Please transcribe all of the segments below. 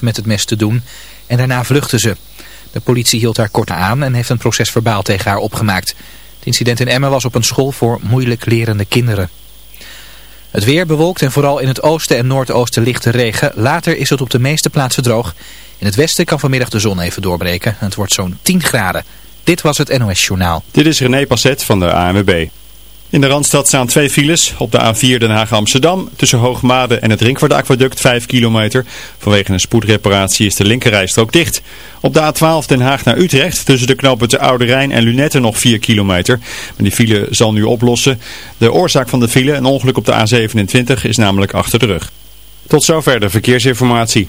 met het mes te doen en daarna vluchtte ze. De politie hield haar kort aan en heeft een procesverbaal tegen haar opgemaakt. Het incident in Emmen was op een school voor moeilijk lerende kinderen. Het weer bewolkt en vooral in het oosten en noordoosten lichte regen. Later is het op de meeste plaatsen droog. In het westen kan vanmiddag de zon even doorbreken. Het wordt zo'n 10 graden. Dit was het NOS Journaal. Dit is René Passet van de ANWB. In de Randstad staan twee files. Op de A4 Den Haag-Amsterdam tussen Hoogmade en het Rinkwart-aquaduct 5 kilometer. Vanwege een spoedreparatie is de linkerrijstrook dicht. Op de A12 Den Haag naar Utrecht tussen de knopen Oude Rijn en Lunetten nog 4 kilometer. Maar die file zal nu oplossen. De oorzaak van de file, een ongeluk op de A27, is namelijk achter de rug. Tot zover de verkeersinformatie.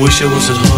Wish I was at home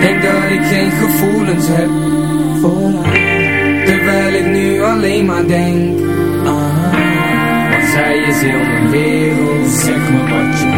Denk dat ik geen gevoelens heb voor Terwijl ik nu alleen maar denk ah, Want zij is heel mijn wereld Zeg me wat je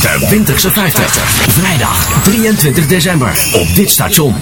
De Winterse 50. Vrijdag 23 december op dit station.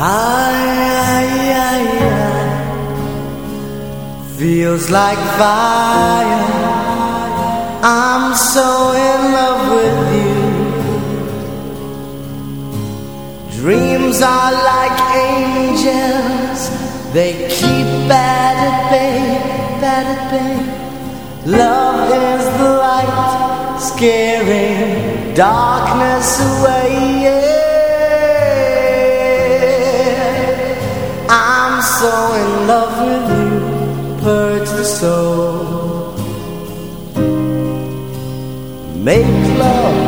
Ay, ay, ay, feels like fire. I'm so in love with you. Dreams are like angels, they keep bad at bay, bad at bay. Love is the light, scaring darkness away. Yeah. so in love with you, purge the soul. Make love.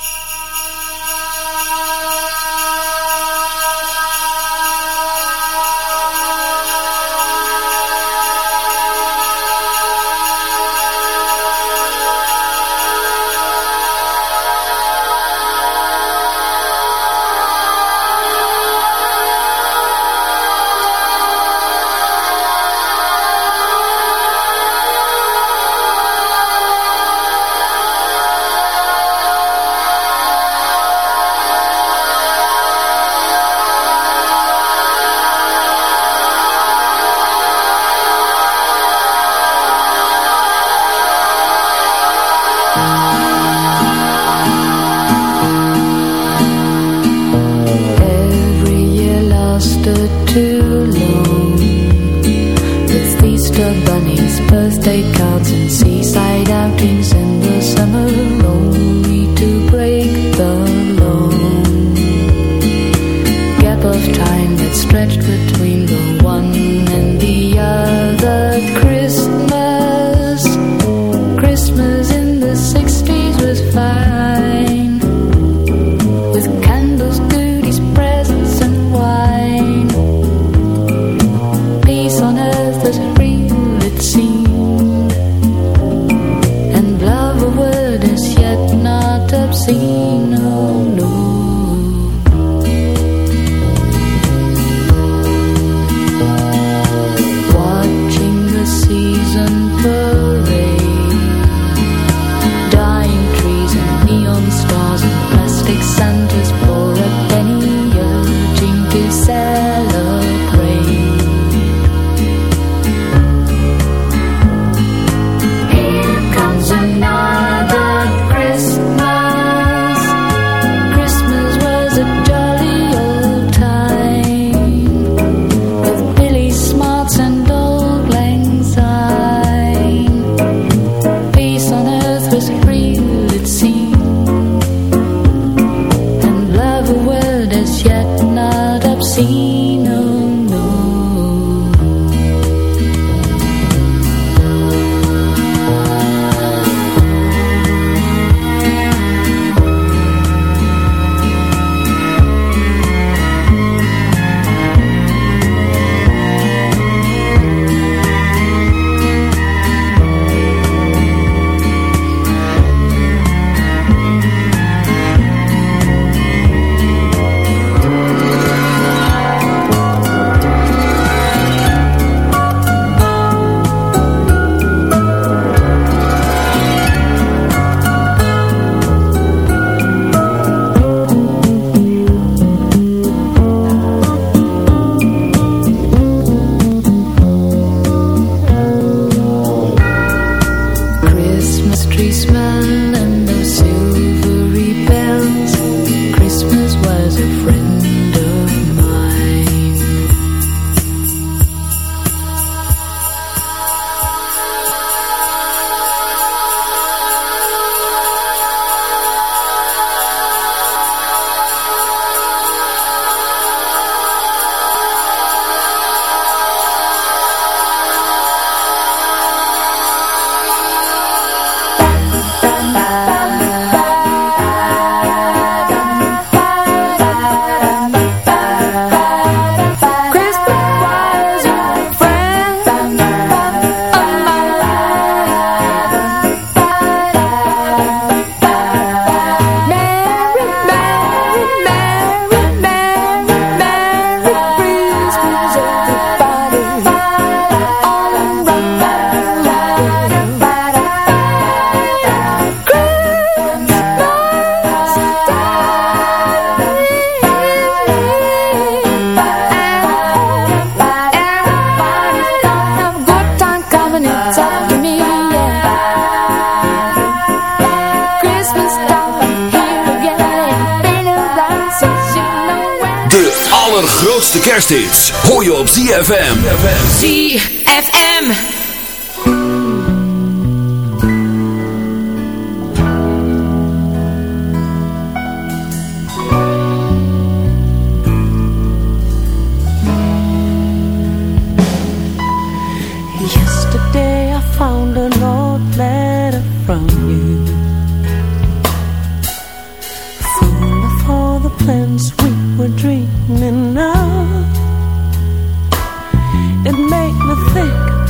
ZFM.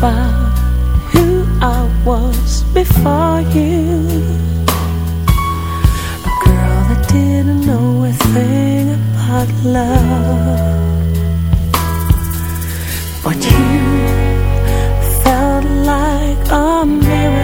about who I was before you. A girl that didn't know a thing about love. But you felt like a miracle.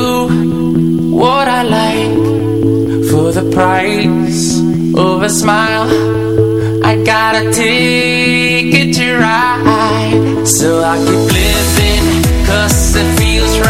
Do what I like for the price of a smile. I got a ticket to ride, so I keep living, cause it feels right,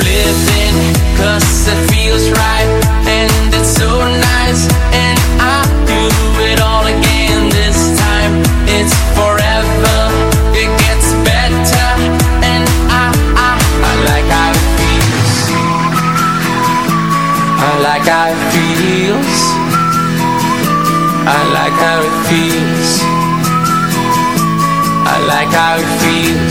how it feels.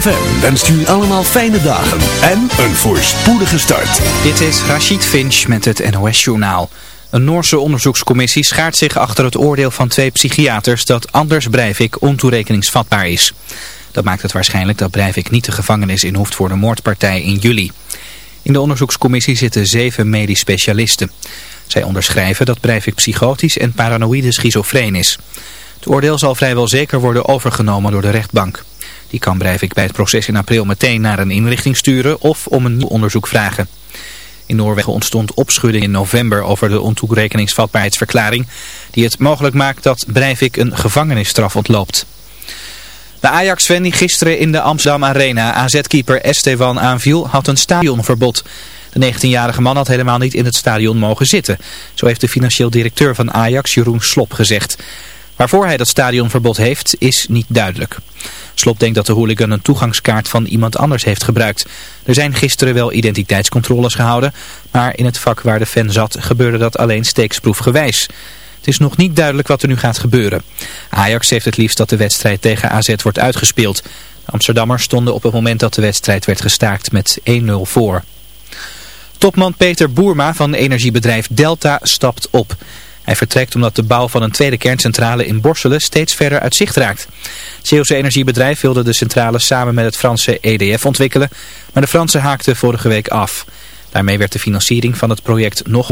ZFM wenst u allemaal fijne dagen en een voorspoedige start. Dit is Rachid Finch met het NOS-journaal. Een Noorse onderzoekscommissie schaart zich achter het oordeel van twee psychiaters dat Anders Breivik ontoerekeningsvatbaar is. Dat maakt het waarschijnlijk dat Breivik niet de gevangenis in hoeft voor de moordpartij in juli. In de onderzoekscommissie zitten zeven medisch specialisten. Zij onderschrijven dat Breivik psychotisch en paranoïde schizofreen is. Het oordeel zal vrijwel zeker worden overgenomen door de rechtbank. Die kan Breivik bij het proces in april meteen naar een inrichting sturen of om een nieuw onderzoek vragen. In Noorwegen ontstond opschudding in november over de ontoerekeningsvatbaarheidsverklaring die het mogelijk maakt dat Breivik een gevangenisstraf ontloopt. De Ajax-fan die gisteren in de Amsterdam Arena AZ-keeper Esteban aanviel had een stadionverbod. De 19-jarige man had helemaal niet in het stadion mogen zitten. Zo heeft de financieel directeur van Ajax, Jeroen Slop, gezegd. Waarvoor hij dat stadionverbod heeft, is niet duidelijk. Slop denkt dat de hooligan een toegangskaart van iemand anders heeft gebruikt. Er zijn gisteren wel identiteitscontroles gehouden, maar in het vak waar de fan zat gebeurde dat alleen steeksproefgewijs. Het is nog niet duidelijk wat er nu gaat gebeuren. Ajax heeft het liefst dat de wedstrijd tegen AZ wordt uitgespeeld. Amsterdammers stonden op het moment dat de wedstrijd werd gestaakt met 1-0 voor. Topman Peter Boerma van energiebedrijf Delta stapt op. Hij vertrekt omdat de bouw van een tweede kerncentrale in Borselen steeds verder uit zicht raakt. Het Zeeuwse energiebedrijf wilde de centrale samen met het Franse EDF ontwikkelen, maar de Fransen haakten vorige week af. Daarmee werd de financiering van het project nog